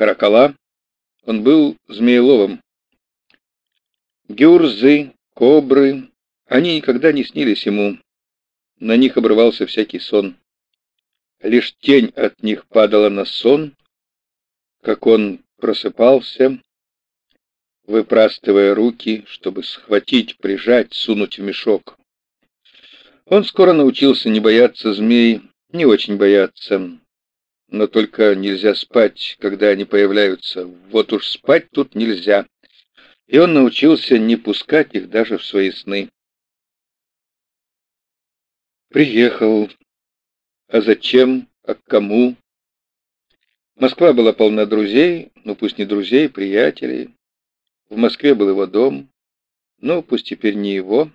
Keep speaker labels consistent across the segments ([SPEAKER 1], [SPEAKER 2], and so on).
[SPEAKER 1] каракала. Он был змееловым. Гюрзы, кобры, они никогда не снились ему. На них обрывался всякий сон. Лишь тень от них падала на сон, как он просыпался, выпрастывая руки, чтобы схватить, прижать, сунуть в мешок. Он скоро научился не бояться змей, не очень бояться, но только нельзя спать, когда они появляются. Вот уж спать тут нельзя. И он научился не пускать их даже в свои сны. Приехал. А зачем? А к кому? Москва была полна друзей, ну пусть не друзей, приятелей. В Москве был его дом, ну пусть теперь не его,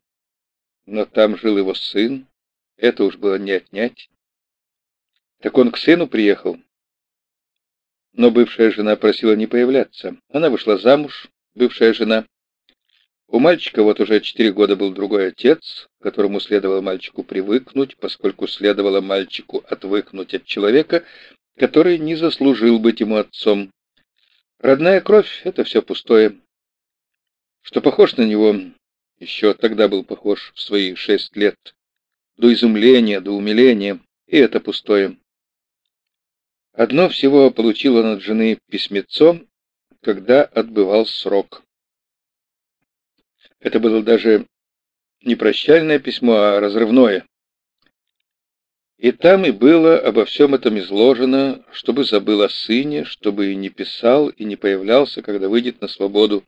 [SPEAKER 1] но там жил его сын. Это уж было не отнять. Так он к сыну приехал. Но бывшая жена просила не появляться. Она вышла замуж, бывшая жена. У мальчика вот уже четыре года был другой отец, которому следовало мальчику привыкнуть, поскольку следовало мальчику отвыкнуть от человека, который не заслужил быть ему отцом. Родная кровь — это все пустое. Что похож на него, еще тогда был похож в свои шесть лет, до изумления, до умиления, и это пустое. Одно всего получил он от жены письмецо, когда отбывал срок. Это было даже не прощальное письмо, а разрывное. И там и было обо всем этом изложено, чтобы забыл о сыне, чтобы и не писал, и не появлялся, когда выйдет на свободу,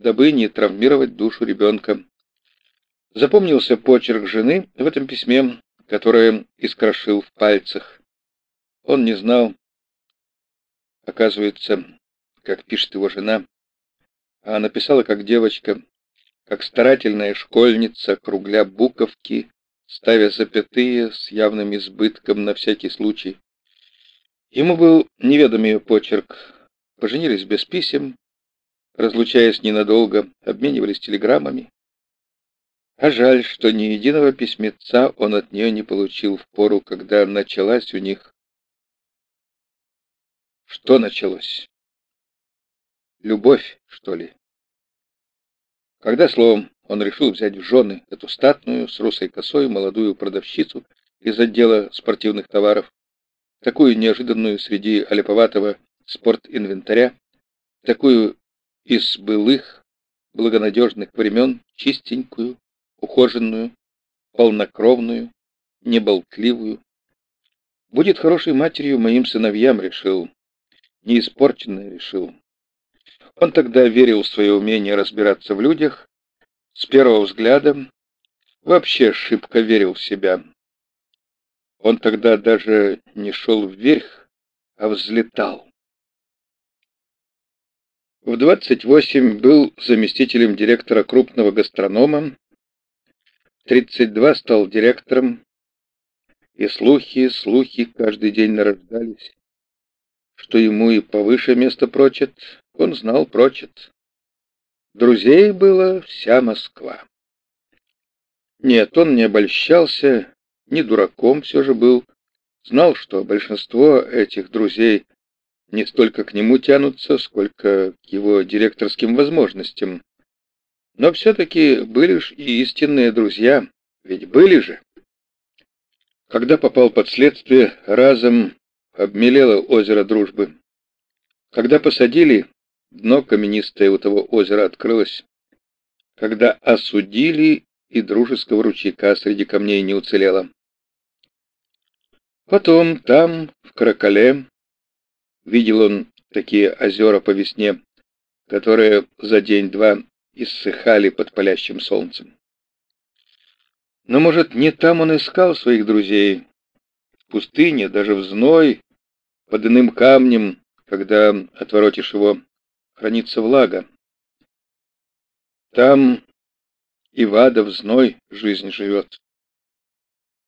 [SPEAKER 1] дабы не травмировать душу ребенка. Запомнился почерк жены в этом письме, которое искрошил в пальцах. Он не знал, оказывается, как пишет его жена, а написала как девочка, как старательная школьница, кругля буковки, ставя запятые с явным избытком на всякий случай. Ему был неведом ее почерк. Поженились без писем, разлучаясь ненадолго, обменивались телеграммами. А жаль, что ни единого письмеца он от нее не получил в пору, когда началась у них что началось? Любовь, что ли? Когда, словом, он решил взять в жены эту статную, с русой косой, молодую продавщицу из отдела спортивных товаров, такую неожиданную среди олиповатого спортинвентаря, такую из былых, благонадежных времен, чистенькую, ухоженную, полнокровную, неболтливую. Будет хорошей матерью моим сыновьям, решил не испорченное решил. Он тогда верил в свое умение разбираться в людях, с первого взгляда вообще шибко верил в себя. Он тогда даже не шел вверх, а взлетал. В 28 был заместителем директора крупного гастронома, в 32 стал директором, и слухи, слухи каждый день нарождались что ему и повыше место прочат, он знал прочат. Друзей было вся Москва. Нет, он не обольщался, не дураком все же был, знал, что большинство этих друзей не столько к нему тянутся, сколько к его директорским возможностям. Но все-таки были ж и истинные друзья, ведь были же. Когда попал под следствие, разом обмелело озеро дружбы. Когда посадили, дно каменистое у того озера открылось. Когда осудили, и дружеского ручейка среди камней не уцелело. Потом там, в Каракале, видел он такие озера по весне, которые за день-два иссыхали под палящим солнцем. Но, может, не там он искал своих друзей, пустыне, даже в зной, под иным камнем, когда отворотишь его, хранится влага. Там и в зной жизнь живет.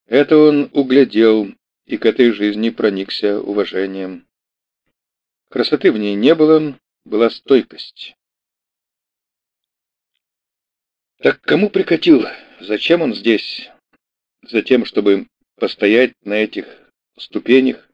[SPEAKER 1] Это он углядел и к этой жизни проникся уважением. Красоты в ней не было, была стойкость. Так кому прикатил? Зачем он здесь? Затем, чтобы постоять на этих ступенях,